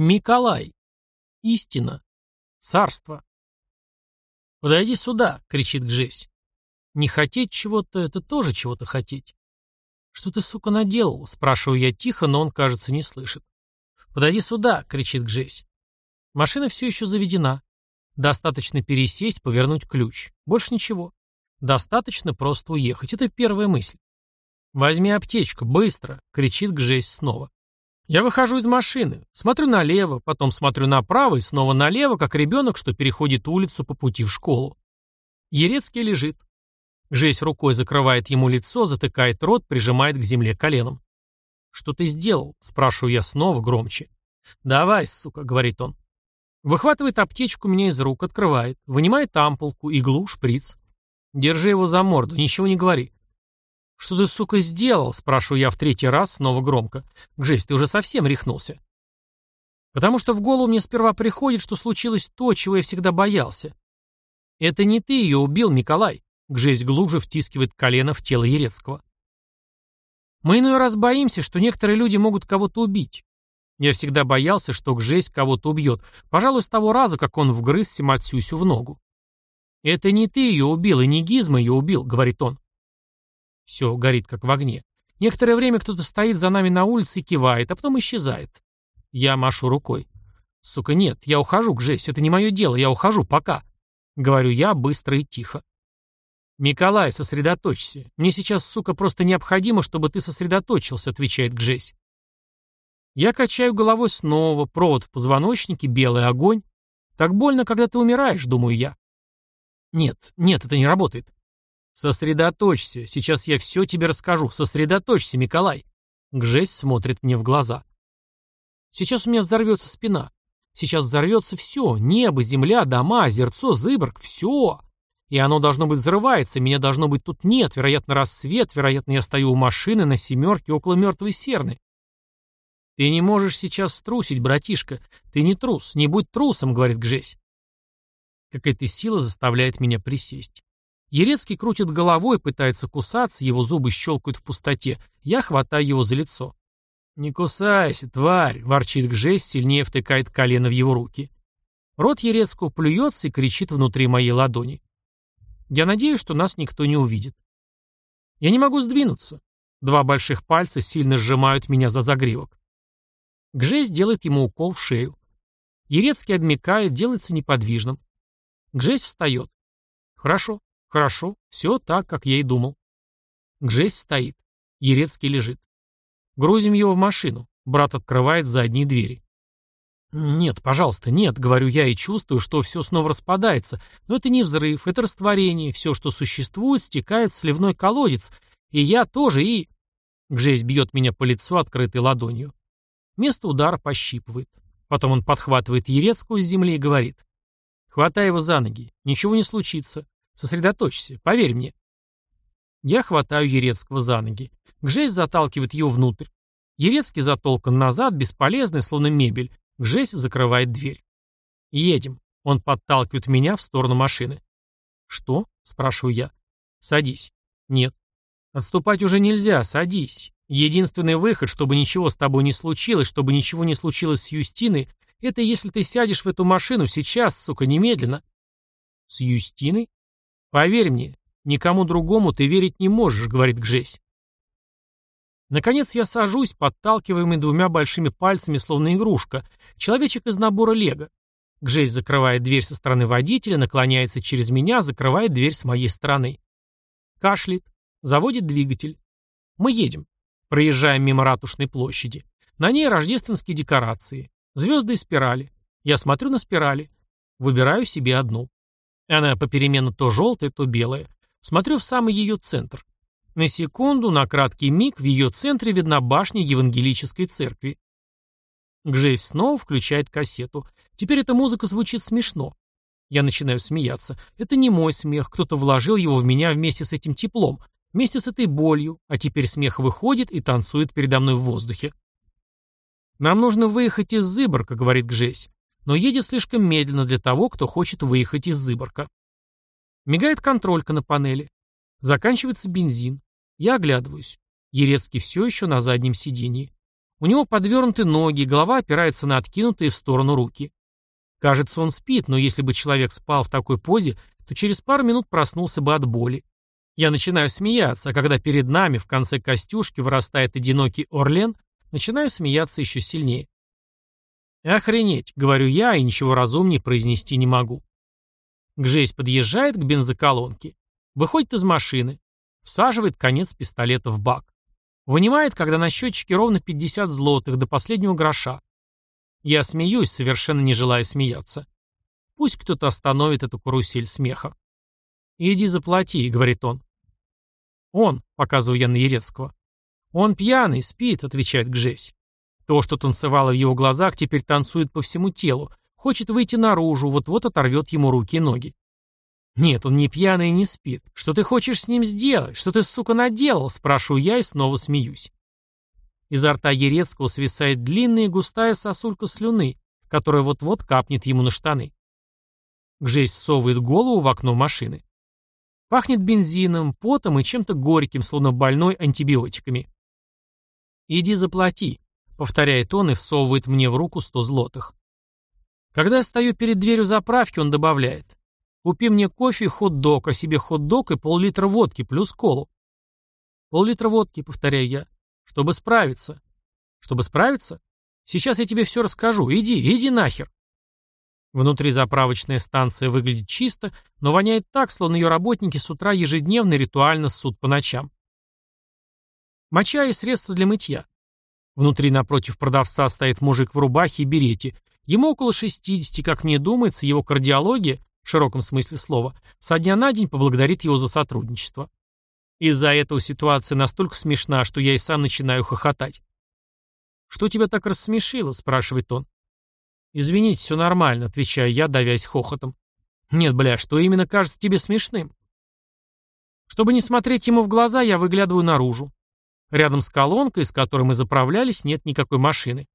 Миколай. Истина. Царство. «Подойди сюда!» — кричит Гжесь. «Не хотеть чего-то — это тоже чего-то хотеть». «Что ты, сука, наделал?» — спрашиваю я тихо, но он, кажется, не слышит. «Подойди сюда!» — кричит Гжесь. Машина все еще заведена. Достаточно пересесть, повернуть ключ. Больше ничего. Достаточно просто уехать. Это первая мысль. «Возьми аптечку, быстро!» — кричит Гжесь снова. Я выхожу из машины, смотрю налево, потом смотрю направо и снова налево, как ребенок, что переходит улицу по пути в школу. Ерецкий лежит. Жесть рукой закрывает ему лицо, затыкает рот, прижимает к земле коленом. «Что ты сделал?» – спрашиваю я снова громче. «Давай, сука», – говорит он. Выхватывает аптечку меня из рук, открывает, вынимает ампулку, иглу, шприц. Держи его за морду, ничего не говори. «Что ты, сука, сделал?» — спрашиваю я в третий раз, снова громко. «Гжесь, ты уже совсем рехнулся». Потому что в голову мне сперва приходит, что случилось то, чего я всегда боялся. «Это не ты ее убил, Николай», — Гжесь глубже втискивает колено в тело Ерецкого. «Мы иной раз боимся, что некоторые люди могут кого-то убить. Я всегда боялся, что Гжесь кого-то убьет, пожалуй, с того раза, как он вгрыз Симацюсю в ногу. «Это не ты ее убил, и не Гизма ее убил», — говорит он. Все горит, как в огне. Некоторое время кто-то стоит за нами на улице и кивает, а потом исчезает. Я машу рукой. Сука, нет, я ухожу, Гжесь, это не мое дело, я ухожу, пока. Говорю я быстро и тихо. «Миколай, сосредоточься. Мне сейчас, сука, просто необходимо, чтобы ты сосредоточился», — отвечает Гжесь. Я качаю головой снова, провод в позвоночнике, белый огонь. Так больно, когда ты умираешь, думаю я. Нет, нет, это не работает. «Сосредоточься, сейчас я все тебе расскажу. Сосредоточься, Миколай!» Гжесь смотрит мне в глаза. «Сейчас у меня взорвется спина. Сейчас взорвется все. Небо, земля, дома, озерцо, зыборг. Все. И оно должно быть взрывается. Меня должно быть тут нет. Вероятно, рассвет. Вероятно, я стою у машины на семерке около мертвой серны. Ты не можешь сейчас струсить, братишка. Ты не трус. Не будь трусом, говорит Гжесь. Какая-то сила заставляет меня присесть. Ерецкий крутит головой, пытается кусаться, его зубы щелкают в пустоте. Я хватаю его за лицо. «Не кусайся, тварь!» — ворчит Гжесь, сильнее втыкает колено в его руки. Рот Ерецкого плюется и кричит внутри моей ладони. Я надеюсь, что нас никто не увидит. Я не могу сдвинуться. Два больших пальца сильно сжимают меня за загривок. Гжесь делает ему укол в шею. Ерецкий обмекает, делается неподвижным. Гжесь встает. Хорошо. Хорошо, все так, как я и думал. Гжесь стоит. Ерецкий лежит. Грузим его в машину. Брат открывает задние двери. «Нет, пожалуйста, нет», — говорю я и чувствую, что все снова распадается. Но это не взрыв, это растворение. Все, что существует, стекает в сливной колодец. И я тоже, и... Гжесь бьет меня по лицу открытой ладонью. Место удара пощипывает. Потом он подхватывает Ерецкую с земли и говорит. «Хватай его за ноги. Ничего не случится. Сосредоточься, поверь мне. Я хватаю Ерецкого за ноги. Гжесь заталкивает его внутрь. Ерецкий затолкан назад, бесполезный, словно мебель. Гжесь закрывает дверь. «Едем». Он подталкивает меня в сторону машины. «Что?» — спрашиваю я. «Садись». «Нет». «Отступать уже нельзя, садись. Единственный выход, чтобы ничего с тобой не случилось, чтобы ничего не случилось с Юстиной, это если ты сядешь в эту машину сейчас, сука, немедленно». «С Юстиной?» «Поверь мне, никому другому ты верить не можешь», — говорит Гжесь. Наконец я сажусь, подталкиваемый двумя большими пальцами, словно игрушка. Человечек из набора лего. Гжесь закрывает дверь со стороны водителя, наклоняется через меня, закрывает дверь с моей стороны. Кашляет. Заводит двигатель. Мы едем. Проезжаем мимо ратушной площади. На ней рождественские декорации. Звезды и спирали. Я смотрю на спирали. Выбираю себе одну. Она попеременно то желтая, то белая. Смотрю в самый ее центр. На секунду, на краткий миг, в ее центре видна башня Евангелической церкви. Гжесь снова включает кассету. Теперь эта музыка звучит смешно. Я начинаю смеяться. Это не мой смех, кто-то вложил его в меня вместе с этим теплом, вместе с этой болью, а теперь смех выходит и танцует передо мной в воздухе. «Нам нужно выехать из Зыборка», — говорит Гжесь но едет слишком медленно для того, кто хочет выехать из Зыборка. Мигает контролька на панели. Заканчивается бензин. Я оглядываюсь. Ерецкий все еще на заднем сидении. У него подвернуты ноги, голова опирается на откинутые в сторону руки. Кажется, он спит, но если бы человек спал в такой позе, то через пару минут проснулся бы от боли. Я начинаю смеяться, а когда перед нами в конце костюшки вырастает одинокий Орлен, начинаю смеяться еще сильнее. «Охренеть», — говорю я, и ничего разумнее произнести не могу. Гжесь подъезжает к бензоколонке, выходит из машины, всаживает конец пистолета в бак. Вынимает, когда на счетчике ровно 50 злотых, до последнего гроша. Я смеюсь, совершенно не желая смеяться. Пусть кто-то остановит эту карусель смеха. «Иди заплати», — говорит он. «Он», — показываю я на Ерецкого. «Он пьяный, спит», — отвечает Гжесь. То, что танцевало в его глазах, теперь танцует по всему телу. Хочет выйти наружу, вот-вот оторвет ему руки и ноги. «Нет, он не пьяный и не спит. Что ты хочешь с ним сделать? Что ты, сука, наделал?» Спрашиваю я и снова смеюсь. Изо рта Ерецкого свисает длинная густая сосулька слюны, которая вот-вот капнет ему на штаны. Гжесь всовывает голову в окно машины. Пахнет бензином, потом и чем-то горьким, словно больной антибиотиками. «Иди заплати», — повторяет он и всовывает мне в руку сто злотых. Когда я стою перед дверью заправки, он добавляет. «Купи мне кофе хот-дог, а себе хот-дог и пол-литра водки плюс колу». «Пол-литра водки», — повторяю я, — «чтобы справиться». «Чтобы справиться? Сейчас я тебе все расскажу. Иди, иди нахер». Внутри заправочная станция выглядит чисто, но воняет так, словно ее работники с утра ежедневно ритуально ссут по ночам. Моча и средства для мытья. Внутри напротив продавца стоит мужик в рубахе и берете. Ему около 60, как мне думается, его кардиология, в широком смысле слова, со дня на день поблагодарит его за сотрудничество. Из-за этого ситуация настолько смешна, что я и сам начинаю хохотать. «Что тебя так рассмешило?» – спрашивает он. «Извините, все нормально», — отвечаю я, давясь хохотом. «Нет, бля, что именно кажется тебе смешным?» Чтобы не смотреть ему в глаза, я выглядываю наружу. Рядом с колонкой, с которой мы заправлялись, нет никакой машины.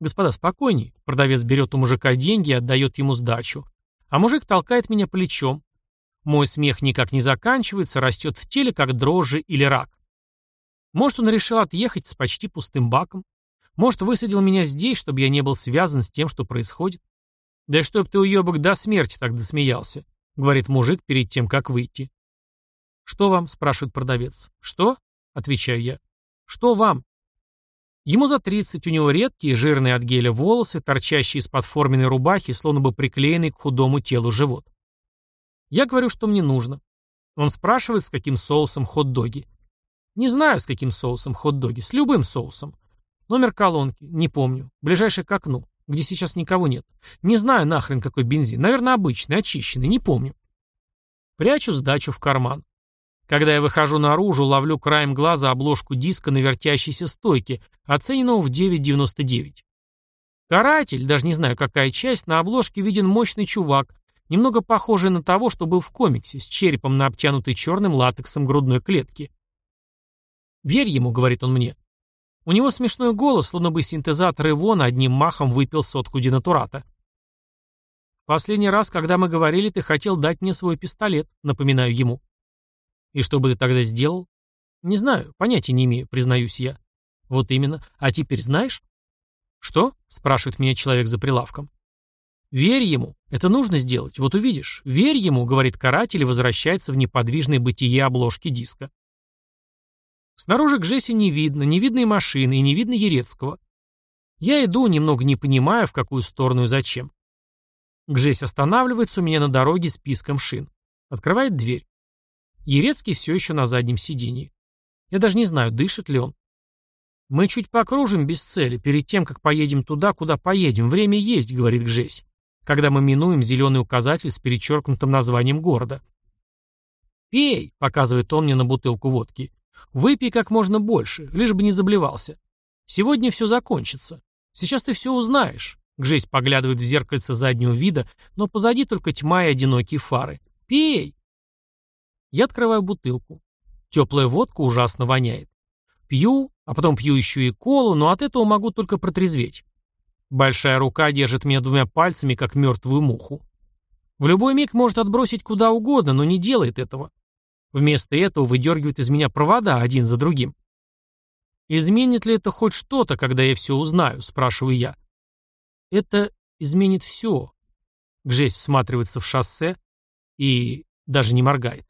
«Господа, спокойней». Продавец берет у мужика деньги и отдает ему сдачу. А мужик толкает меня плечом. Мой смех никак не заканчивается, растет в теле, как дрожжи или рак. Может, он решил отъехать с почти пустым баком. Может, высадил меня здесь, чтобы я не был связан с тем, что происходит? Да чтоб ты, уебок, до смерти так досмеялся, говорит мужик перед тем, как выйти. Что вам? спрашивает продавец. Что? Отвечаю я. Что вам? Ему за тридцать, у него редкие, жирные от геля волосы, торчащие из-под форменной рубахи, словно бы приклеенный к худому телу живот. Я говорю, что мне нужно. Он спрашивает, с каким соусом хот-доги. Не знаю, с каким соусом хот-доги, с любым соусом. Номер колонки, не помню. Ближайший к окну, где сейчас никого нет. Не знаю нахрен какой бензин. Наверное, обычный, очищенный, не помню. Прячу сдачу в карман. Когда я выхожу наружу, ловлю краем глаза обложку диска на вертящейся стойке, оцененного в 9,99. Каратель, даже не знаю какая часть, на обложке виден мощный чувак, немного похожий на того, что был в комиксе, с черепом на обтянутой черным латексом грудной клетки. «Верь ему», — говорит он мне. У него смешной голос, словно бы синтезатор Ивона одним махом выпил сотку денатурата. «Последний раз, когда мы говорили, ты хотел дать мне свой пистолет», — напоминаю ему. «И что бы ты тогда сделал?» «Не знаю, понятия не имею, признаюсь я». «Вот именно. А теперь знаешь?» «Что?» — спрашивает меня человек за прилавком. «Верь ему. Это нужно сделать. Вот увидишь. Верь ему», — говорит каратель и возвращается в неподвижное бытие обложки диска. Снаружи к Жесе не видно, не видно и машины, и не видно Ерецкого. Я иду, немного не понимая, в какую сторону и зачем. Гжесь останавливается у меня на дороге с писком шин. Открывает дверь. Ерецкий все еще на заднем сиденье. Я даже не знаю, дышит ли он. «Мы чуть покружим без цели, перед тем, как поедем туда, куда поедем. Время есть», — говорит Гжесь, когда мы минуем зеленый указатель с перечеркнутым названием города. «Пей», — показывает он мне на бутылку водки. Выпей как можно больше, лишь бы не заблевался. Сегодня все закончится. Сейчас ты все узнаешь. Гжесь поглядывает в зеркальце заднего вида, но позади только тьма и одинокие фары. Пей! Я открываю бутылку. Теплая водка ужасно воняет. Пью, а потом пью еще и колу, но от этого могу только протрезветь. Большая рука держит меня двумя пальцами, как мертвую муху. В любой миг может отбросить куда угодно, но не делает этого. Вместо этого выдергивает из меня провода один за другим. «Изменит ли это хоть что-то, когда я все узнаю?» – спрашиваю я. «Это изменит все». Гжесь всматривается в шоссе и даже не моргает.